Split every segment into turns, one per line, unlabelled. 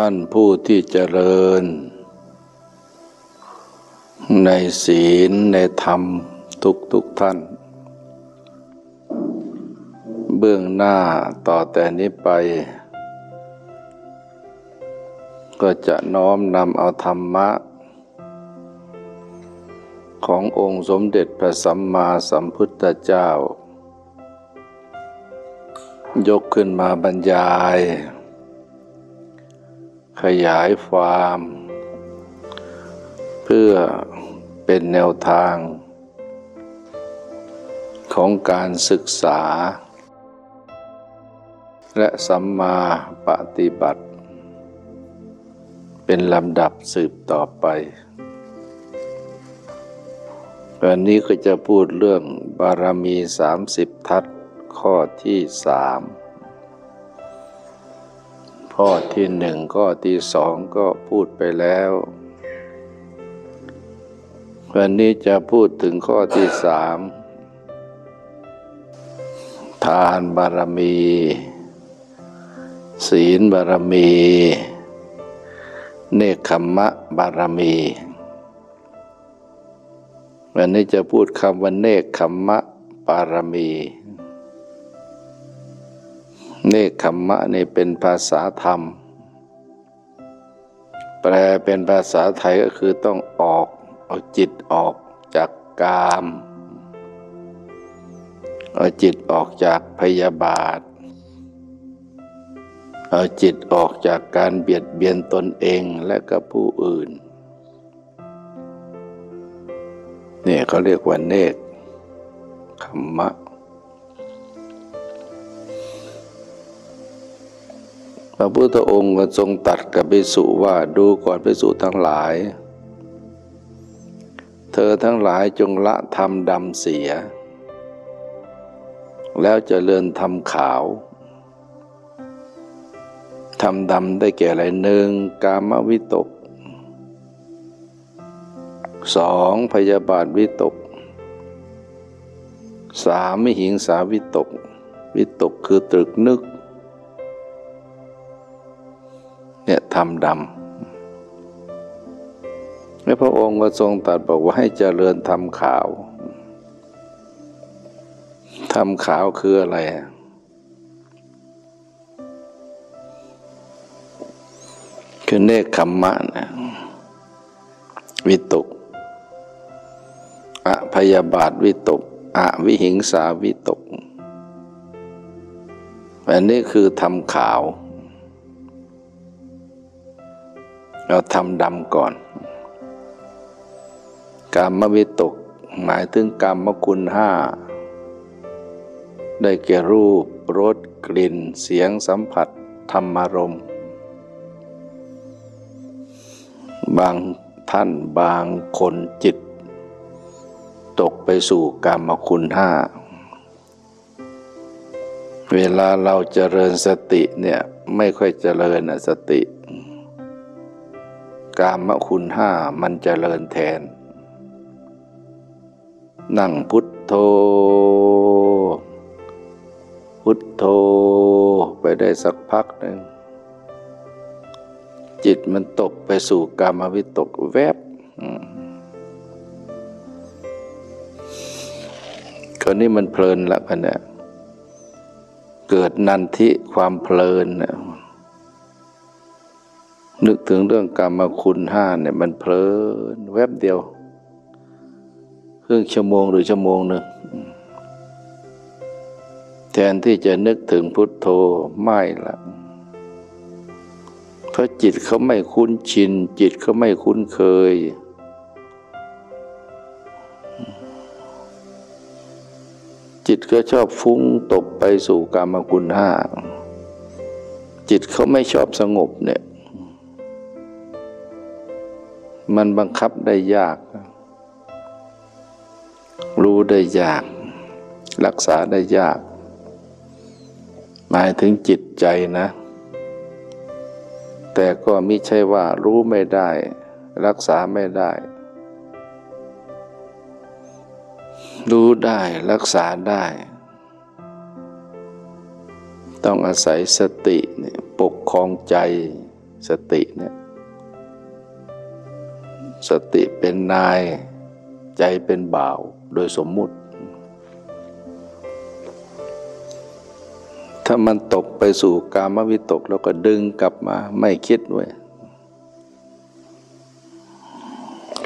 ท่านผู้ที่เจริญ ในศีลในธรรมทุกทุกท่าน เบื้องหน้าต่อแต่นี้ไป ก็จะน้อมนำเอาธรรมะ ขององค์สมเด็จพระสัมมาสัมพุทธเจ้า ยกขึ้นมาบรรยาย ขยายความ เพื่อเป็นแนวทาง ของการศึกษา และสัมมาปฏิบัติ เป็นลำดับสืบต่อไปวันนี้ก็จะพูดเรื่องบารมีสามสิบทัศข้อที่สาม ข้อที่หนึ่งข้อที่สองก็พูดไปแล้ว วันนี้จะพูดถึงข้อที่สามทานบารมี ศีลบารมี เนคขมะบารมี วันนี้จะพูดคำว่าเนคขมมะบารมี เนคขมมะนี่เป็นภาษาธรรม แปลเป็นภาษาไทยก็คือต้องออกเอาจิตออกจากกามเอาจิตออกจากพยาบาท เอาจิตออกจากการเบียดเบียนตนเองและกับผู้อื่น เนี่ยเขาเรียกว่าเนคขมมะ พระพุทธองค์ก็ทรงตัดกับภิกษุว่าดูก่อนภิกษุทั้งหลาย เธอทั้งหลายจงละทำดำเสีย แล้วจเจริญทำขาวทำดำได้แก่อะไรหนึ่งกามวิตกสองพยาบาทวิตกสามมิหิงสาวิตก วิตกคือตรึกนึก เนี่ยทำดำแล้วพระองค์ก็ทรงตรัสบอกว่าให้เจริญทำขาวทำขาวคืออะไรคือเนคขมมะนะวิตกอพยาบาทวิตกอวิหิงสาวิตกอันนี้คือทำขาว เราทำดำก่อนกามวิตก หมายถึงกรรมคุณห้า ได้แก่รูปรสกลิ่น เสียงสัมผัส ธรรมารม บางท่านบางคนจิต ตกไปสู่กรรมคุณห้า เวลาเราเจริญสติเนี่ย ไม่ค่อยเจริญสติ กามคุณห้ามันจเจริญแทน นั่งพุทโธ พุทโธไปได้สักพักหนึ่งจิตมันตกไปสู่กามวิตกแวบคนนี้มันเพลินละพันเนี่ยเกิดนันทิความเพลินเนี่ย นึกถึงเรื่องกรรมคุณห้าเนี่ยมันเพลินแวบเดียว ครึ่งชั่วโมงหรือชั่วโมงหนึ่งแทนที่จะนึกถึงพุทโธไม่ละเพราะจิตเขาไม่คุ้นชิน จิตเขาไม่คุ้นเคย จิตก็ชอบฟุ้งตกไปสู่กรรมคุณห้าจิตเขาไม่ชอบสงบเนี่ย มันบังคับได้ยาก รู้ได้ยาก รักษาได้ยาก หมายถึงจิตใจนะ แต่ก็ไม่ใช่ว่ารู้ไม่ได้ รักษาไม่ได้ รู้ได้รักษาได้ ต้องอาศัยสติปกครองใจสติเนี่ย สติเป็นนาย ใจเป็นบ่าวโดยสมมุติ ถ้ามันตกไปสู่กามวิตกแล้วก็ดึงกลับมาไม่คิดไว้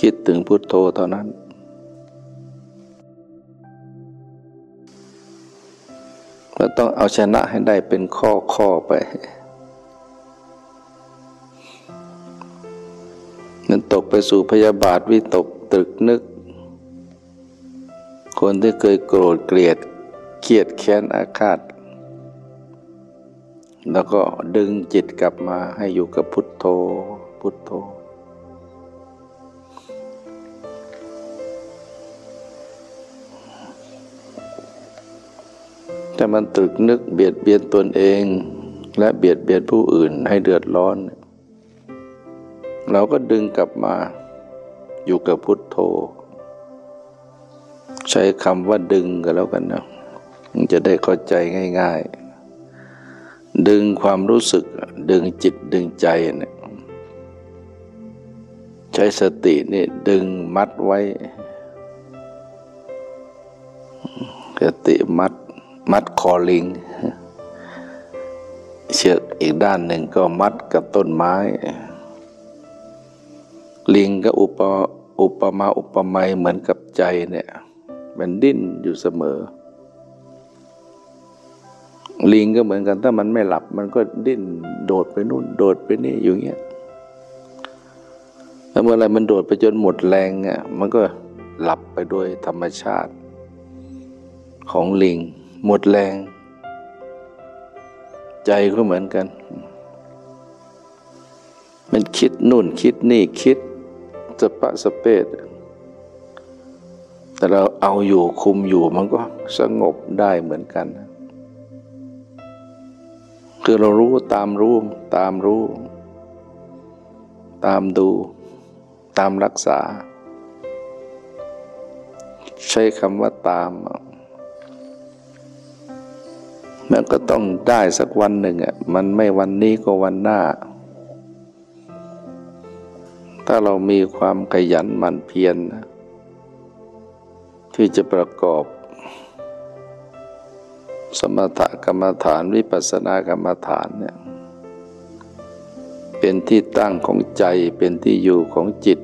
คิดถึงพุทโธเท่านั้น เราต้องเอาชนะให้ได้เป็นข้อข้อไป ไปสู่พยาบาทวิตกตรึกนึก คนที่เคยโกรธเกลียดเกียดแค้นอาฆาต แล้วก็ดึงจิตกลับมาให้อยู่กับพุทโธพุทโธถ้ามันตรึกนึกเบียดเบียนตนเอง และเบียดเบียนผู้อื่นให้เดือดร้อนเราก็ดึงกลับมา อยู่กับพุทโธ ใช้คำว่าดึงกันแล้วกันนะมันจะได้เข้าใจง่าย ๆ ดึงความรู้สึก ดึงจิตดึงใจเนี่ยใช้สตินี่ดึงมัดไว้ สติมัดมัดคอลิง เชือกอีกด้านหนึ่งก็มัดกับต้นไม้ ลิงก็อุปอุปมาอุปไมยเหมือนกับใจเนี่ยมันดิ้นอยู่เสมอ ลิงก็เหมือนกัน ถ้ามันไม่หลับ มันก็ดิ้นโดดไปนู่น โดดไปนี่อยู่เงี้ยแล้วเมื่อไรมันโดดไปจนหมดแรงอะมันก็หลับไปโดยธรรมชาติ ของลิง หมดแรง ใจก็เหมือนกัน มันคิดนู่นคิดนี่คิด สปะสเปดแต่เราเอาอยู่คุมอยู่มันก็สงบได้เหมือนกัน คือเรารู้ตามรู้ตามรู้ ตามดูตามรักษา ใช้คำว่าตามมันก็ต้องได้สักวันหนึ่งอะมันไม่วันนี้ก็วันหน้า ถ้าเรามีความขยันหมั่นเพียรนะที่จะประกอบ สมถกรรมฐานวิปัสสนากรรมฐานเนี่ยเป็นที่ตั้งของใจเป็นที่อยู่ของจิต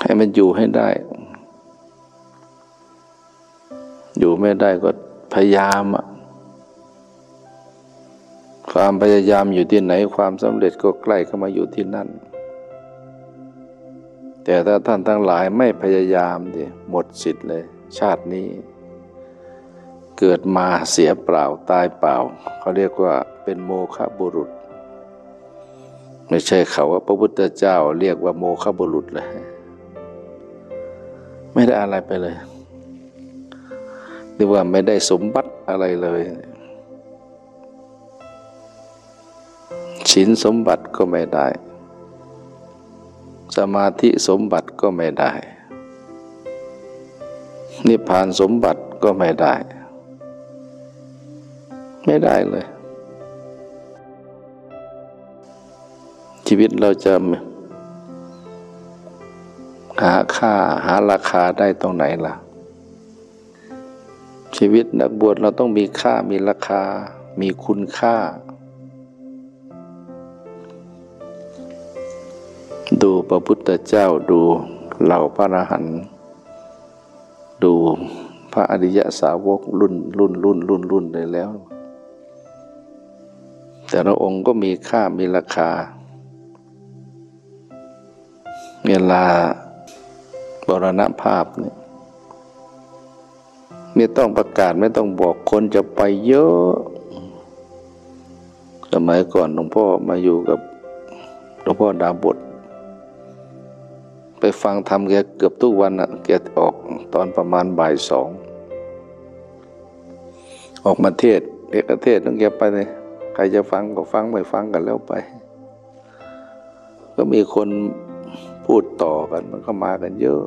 ให้มันอยู่ให้ได้ อยู่ไม่ได้ก็พยายาม ความพยายามอยู่ที่ไหนความสำเร็จก็ใกล้เข้ามาอยู่ที่นั่น แต่ถ้าท่านทั้งหลายไม่พยายามดิหมดสิทธิ์เลย ชาตินี้ เกิดมาเสียเปล่าตายเปล่า เขาเรียกว่าเป็นโมฆะบุรุษ ไม่ใช่เขาว่าพระพุทธเจ้าเรียกว่าโมฆะบุรุษเลยไม่ได้อะไรไปเลยหรือว่าไม่ได้สมบัติอะไรเลย ศีลสมบัติก็ไม่ได้ สมาธิสมบัติก็ไม่ได้ นิพพานสมบัติก็ไม่ได้ ไม่ได้เลย ชีวิตเราจะหาค่าหาราคาได้ตรงไหนล่ะ ชีวิตนักบวชเราต้องมีค่ามีราคา มีคุณค่า ดูพระพุทธเจ้าดูเหล่าพระอรหันต์ดูพระอริยสาวกรุ่นรุ่นรุ่นรุ่นรุ่นเลยแล้ว แต่ละองค์ก็มีค่ามีราคา เวลาบรณภาพเนี่ยไม่ต้องประกาศไม่ต้องบอกคนจะไปเยอะ สมัยก่อนหลวงพ่อมาอยู่กับหลวงพ่อดาบท ฟังธรรมแกเกือบทุกวันอะแกออกตอนประมาณบ่ายสอง ออกมาเทศเด็กเทศต้องแกไปเลยใครจะฟังก็ฟังไม่ฟังกันแล้วไป ก็มีคนพูดต่อกันมันก็มากันเยอะ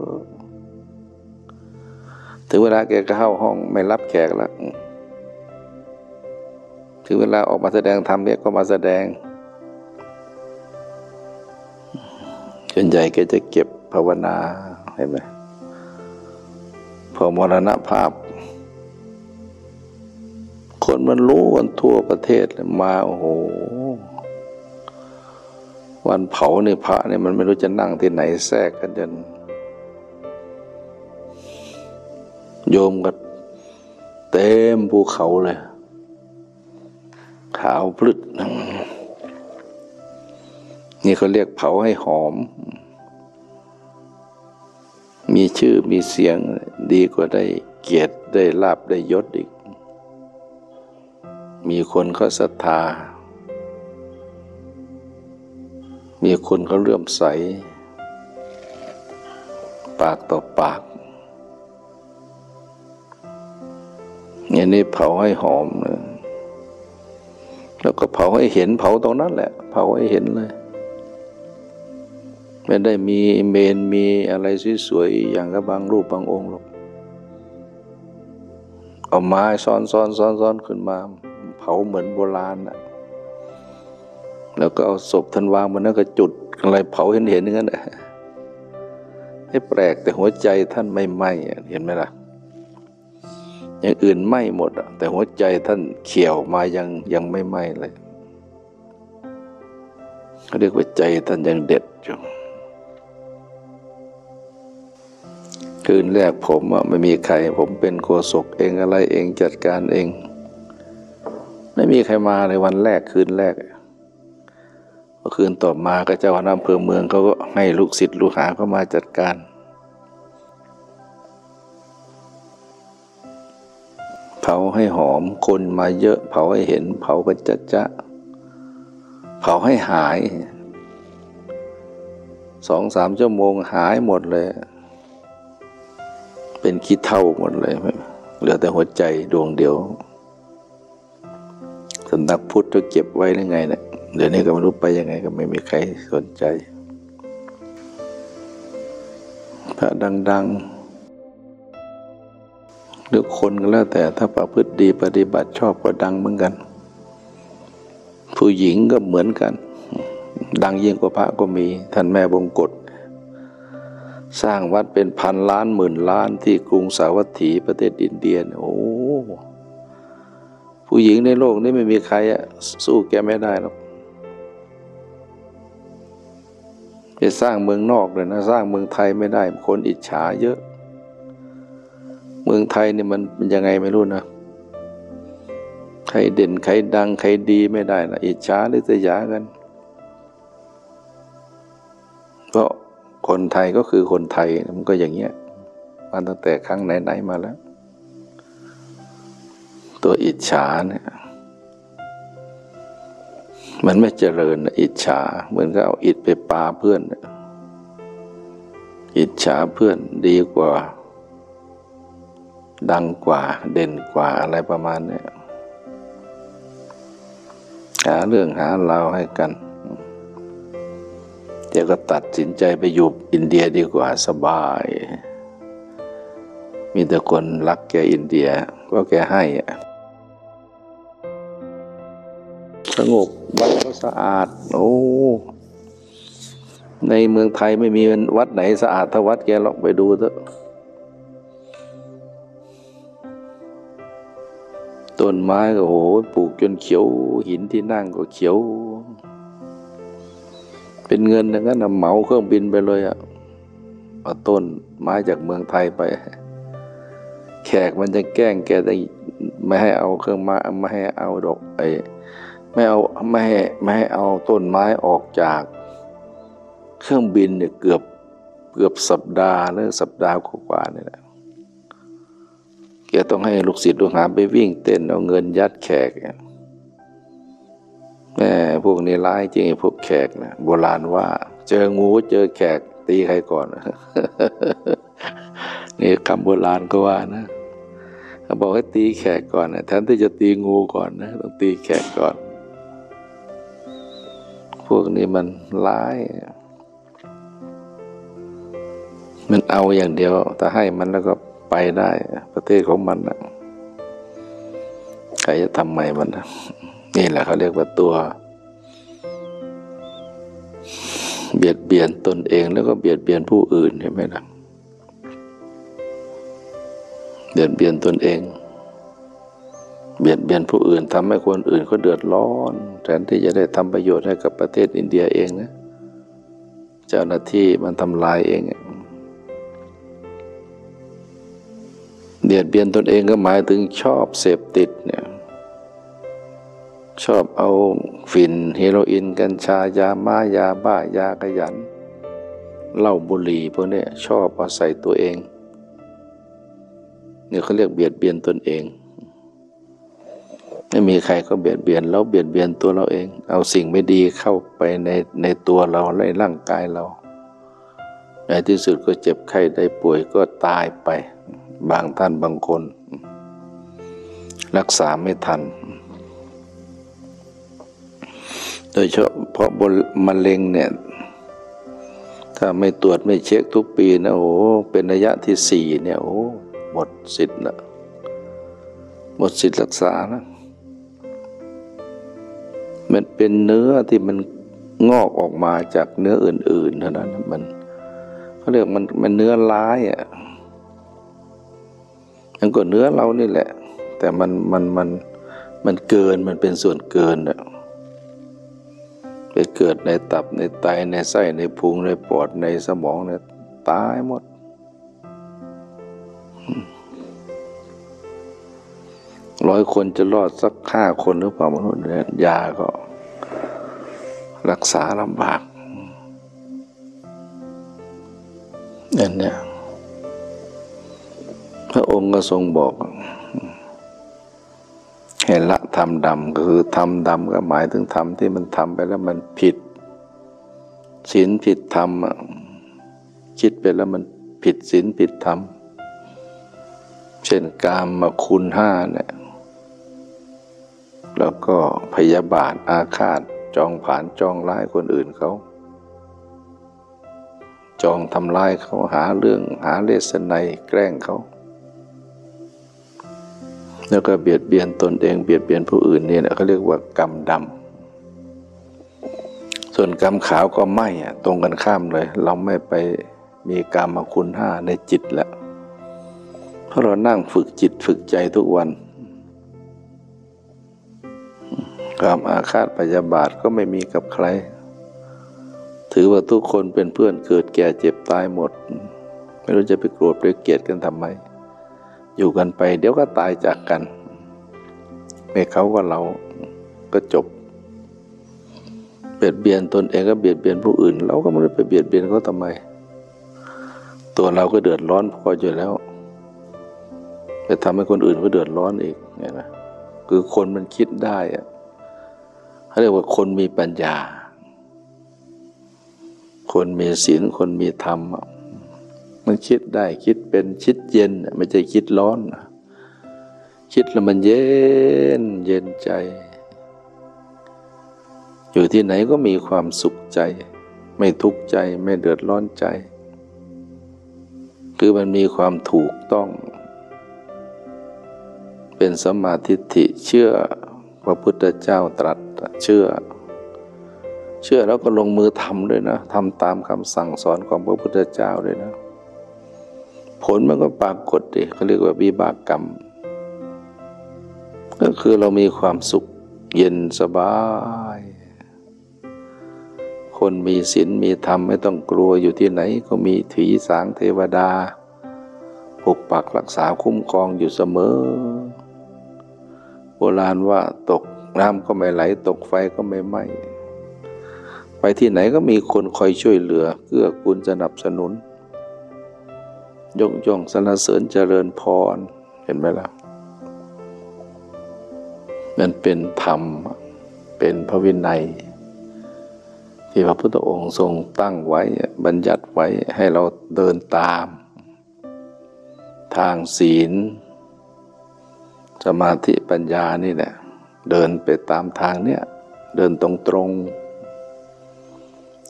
ถึงเวลาแกก็เข้าห้องไม่รับแขกแล้วถึงเวลาออกมาแสดงธรรมเนี่ยก็มาแสดงส่วนใหญ่แกจะเก็บ ภาวนาเห็นไหมพอมรณภาพ คนมันรู้กันทั่วประเทศเลยมาโอ้โห วันเผาในพระเนี่ยมันไม่รู้จะนั่งที่ไหนแทรกกันจนโยมก็เต็มภูเขาเลยขาวพลึดนี่เขาเรียกเผาให้หอม มีชื่อมีเสียงดีกว่าได้เกียรติได้ลาบได้ยศอีก มีคนเขาศรัทธา มีคนเขาเลื่อมใส ปากต่อปากอย่างนี้เผาให้หอมเลยแล้วก็เผาให้เห็นเผาตรงนั้นแหละ เผาให้เห็นเลย ไม่ได้มีเมนมีอะไรสวยๆอย่างกับบางรูปบางองค์หรอกเอาไม้ซ้อนซ้อนซ้อนซ้อนขึ้นมา เผาเหมือนโบราณนะแล้วก็เอาศพท่านวางบนนั้นก็จุดอะไรเผาเห็นเห็นอย่างนั้นนะให้แปลกแต่หัวใจท่านไม่ไหม้เห็นไหมล่ะอย่างอื่นไหม้หมดอะแต่หัวใจท่านเขียวมายังยังไม่ไหม้เลยเขาเรียกว่าใจท่านยังเด็ดอยู่ คืนแรกผมอะไม่มีใคร ผมเป็นโฆษกเองอะไรเองจัดการเอง ไม่มีใครมาในวันแรกคืนแรกคืนต่อมาก็เจ้าคณะอำเภอเมืองเขาก็ให้ลูกศิษย์ลูกหาเข้ามาจัดการ เผาให้หอมคนมาเยอะ เผาให้เห็น เผากันจะจะเผาให้หายสองสามชั่วโมงหายหมดเลย เป็นขี้เท่าหมดเลยเหลือแต่หัวใจดวงเดียวสำนักพุทธจะเก็บไว้ยังไงเนะี่ยเดี๋ยวนี้ก็ไม่รู้ไปยังไงก็ไม่มีใครสนใจ พระดังๆหรือคนก็แล้วแต่ถ้าประพฤติดีปฏิบัติชอบก็ดังเหมือนกัน ผู้หญิงก็เหมือนกัน ดังยิ่งกว่าพระก็มี ท่านแม่บงกฎ สร้างวัดเป็นพันล้านหมื่นล้านที่กรุงสาวัตถีประเทศอินเดียโอ้ผู้หญิงในโลกนี้ไม่มีใครสู้แกไม่ได้หรอกจะสร้างเมืองนอกเลยนะสร้างเมืองไทยไม่ได้ คนอิจฉาเยอะ เมืองไทยนี่มันเป็นยังไงไม่รู้นะใครเด่นใครดังใครดีไม่ได้นะอิจฉาหรือจะยากันเพราะ คนไทยก็คือคนไทยมันก็อย่างเงี้ยมาตั้งแต่ครั้งไหนๆมาแล้ว ตัวอิจฉาเนี่ยมันไม่เจริญอิจฉา เหมือนกับเอาอิฐไปปาเพื่อน อิจฉาเพื่อนดีกว่า ดังกว่าเด่นกว่าอะไรประมาณนี้หาเรื่องหาเราให้กัน เดี๋ยวก็ตัดสินใจไปอยู่อินเดียดีกว่าสบาย มีแต่คนรักแกอินเดียก็แกให้สงบวัดก็สะอาด โอ้ในเมืองไทยไม่มีวัดไหนสะอาดเท่าวัดแกหรอกไปดูเถอะต้นไม้ก็โอ้โหปลูกจนเขียวหินที่นั่งก็เขียว เป็นเงินอย่างนั้นเหมาเครื่องบินไปเลยอะเอาต้นไม้จากเมืองไทยไป แขกมันจะแกล้งแกแต่ไม่ให้เอาเครื่องไม้ไม่ให้เอาดอกไอ้ไม่เอาไม่ให้ไม่ให้เอาต้นไม้ออกจาก เครื่องบินเนี่ยเกือบเกือบสัปดาห์หรือสัปดาห์กว่านี่แหละแกต้องให้ลูกศิษย์ลูกหาไปวิ่งเต้นเอาเงินยัดแขก แม่พวกนี้ร้ายจริงไอ้พวกแขกนะโบราณว่า เจองูเจอแขกตีใครก่อน นี่คำโบราณก็ว่านะเขาบอกให้ตีแขกก่อนนะแทนที่จะตีงูก่อนนะต้องตีแขกก่อน พวกนี้มันร้าย มันเอาอย่างเดียวถ้าให้มันแล้วก็ไปได้ ประเทศของมันนะใครจะทำไมมันนะ นี่แหละเขาเรียกว่าตัว เบียดเบียนตนเองแล้วก็เบียดเบียนผู้อื่นเห็นไหมล่ะเบียดเบียนตนเอง เบียดเบียนผู้อื่นทำให้คนอื่นเขาเดือดร้อนแทนที่จะได้ทำประโยชน์ให้กับประเทศอินเดียเองนะเจ้าหน้าที่มันทำลายเองเบียดเบียนตนเองก็หมายถึงชอบเสพติดเนี่ย ชอบเอาฝิ่นเฮโรอีนกัญชายาม้ายาบ้ายากระยันเหล้าบุหรี่พวกนี้ชอบเอาใส่ตัวเองเนี่ยเขาเรียกเบียดเบียนตนเอง ไม่มีใครก็เบียดเบียนเราเบียดเบียนตัวเราเอง เอาสิ่งไม่ดีเข้าไปในในตัวเราในร่างกายเรา ในที่สุดก็เจ็บไข้ได้ป่วยก็ตายไป บางท่านบางคน รักษาไม่ทัน โดยเฉพาะบนมะเร็งเนี่ย ถ้าไม่ตรวจไม่เช็คทุกปีนะโอ้เป็นระยะที่สี่เนี่ยโอ้หมดสิทธิ์ละหมดสิทธิ์รักษานะมันเป็นเนื้อที่มันงอกออกมาจากเนื้ออื่น ๆ เท่านั้นมันเขาเรียกมันมันเนื้อร้ายอะมันก็เนื้อเรานี่แหละ แต่มันมันมันมันเกินมันเป็นส่วนเกินอะ เกิดในตับในไตในไส้ในพุงในปอดในสมองเนี่ยตายหมด ร้อยคนจะรอดสักห้าคนหรือเปล่ามนุษย์เนี่ยยาก็ รักษาลำบากเนี่ยเนี่ยพระองค์ก็ทรงบอกให้ละ ทำดำก็คือทำดำก็หมายถึงทำที่มันทำไปแล้วมันผิดศีลผิดธรรมคิดไปแล้วมันผิดศีลผิดธรรม เช่นกามมาคุณห้าเนี่ยแล้วก็พยาบาทอาฆาตจองผ่านจองร้ายคนอื่นเขา จองทำร้ายเขาหาเรื่องหาเลสไนแกล้งเขา แล้วก็เบียดเบียนตนเองเบียดเบียนผู้อื่นเนี่ยเขาเรียกว่ากรรมดำส่วนกรรมขาวก็ไม่อะตรงกันข้ามเลย เราไม่ไปมีกรรมคุณห้าในจิตแล้วเพราะเรานั่งฝึกจิตฝึกใจทุกวันความอาฆาตพยาบาทก็ไม่มีกับใคร ถือว่าทุกคนเป็นเพื่อนเกิดแก่เจ็บตายหมด ไม่รู้จะไปโกรธไปเกลียดกันทำไม อยู่กันไป เดี๋ยวก็ตายจากกันไม่เขาก็เราก็จบ เบียดเบียนตนเองก็เบียดเบียนผู้อื่น เราก็ไม่ได้ไปเบียดเบียนเขาทำไม ตัวเราก็เดือดร้อนพออยู่แล้วไปทำให้คนอื่นก็เดือดร้อนอีกเนี่ยนะคือคนมันคิดได้อะเขาเรียกว่าคนมีปัญญา คนมีศีลคนมีธรรม มันคิดได้คิดเป็นคิดเย็น ไม่ใช่คิดร้อน คิดแล้วมันเย็นเย็นใจ อยู่ที่ไหนก็มีความสุขใจ ไม่ทุกข์ใจไม่เดือดร้อนใจ คือมันมีความถูกต้อง เป็นสมาธิิเชื่อพระพุทธเจ้าตรัสเชื่อ เชื่อแล้วก็ลงมือทำด้วยนะทำตามคำสั่งสอนของพระพุทธเจ้าด้วยนะ ผลมันก็ปรากฏดิเขาเรียกว่าวิบากกรรม ก็คือเรามีความสุขเย็นสบาย คนมีศีลมีธรรมไม่ต้องกลัวอยู่ที่ไหน ก็มีถีสางเทวดาปกปักรักษาคุ้มครองอยู่เสมอ โบราณว่าตกน้ำก็ไม่ไหล ตกไฟก็ไม่ไหม้ไปที่ไหนก็มีคนคอยช่วยเหลือเกื้อกูลสนับสนุน ยกย่องสรรเสริญเจริญพร เห็นไหมล่ะ มันเป็นธรรม เป็นพระวินัย ที่พระพุทธองค์ทรงตั้งไว้ บัญญัติไว้ให้เราเดินตาม ทางศีล สมาธิปัญญานี่แหละเดินไปตามทางเนี้ยเดินตรงตรง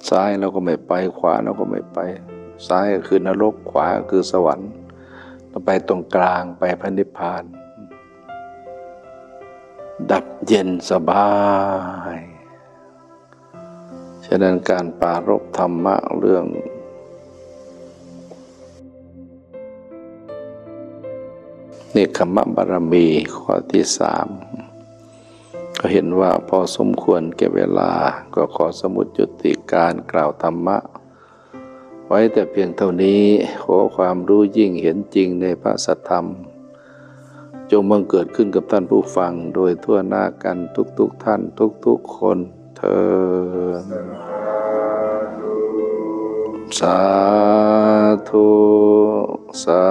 ซ้ายเราก็ไม่ไปขวาเราก็ไม่ไป ซ้ายก็คือนรกขวาก็คือสวรรค์เราไปตรงกลางไปพระนิพพาน ดับเย็นสบาย ฉะนั้นการปารบธรรมะเรื่องเนคขมะบารมีข้อที่สามก็เห็นว่าพอสมควรแก่เวลาก็ขอสมุดจุติการกล่าวธรรมะ ไว้แต่เพียงเท่านี้ขอความรู้ยิ่งเห็นจริงในพระสัทธรรม จงบังเกิดขึ้นกับท่านผู้ฟังโดยทั่วหน้ากันทุกๆทท่านทุกๆคนเธอสาธุสา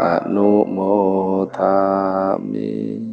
อนุโมทามิ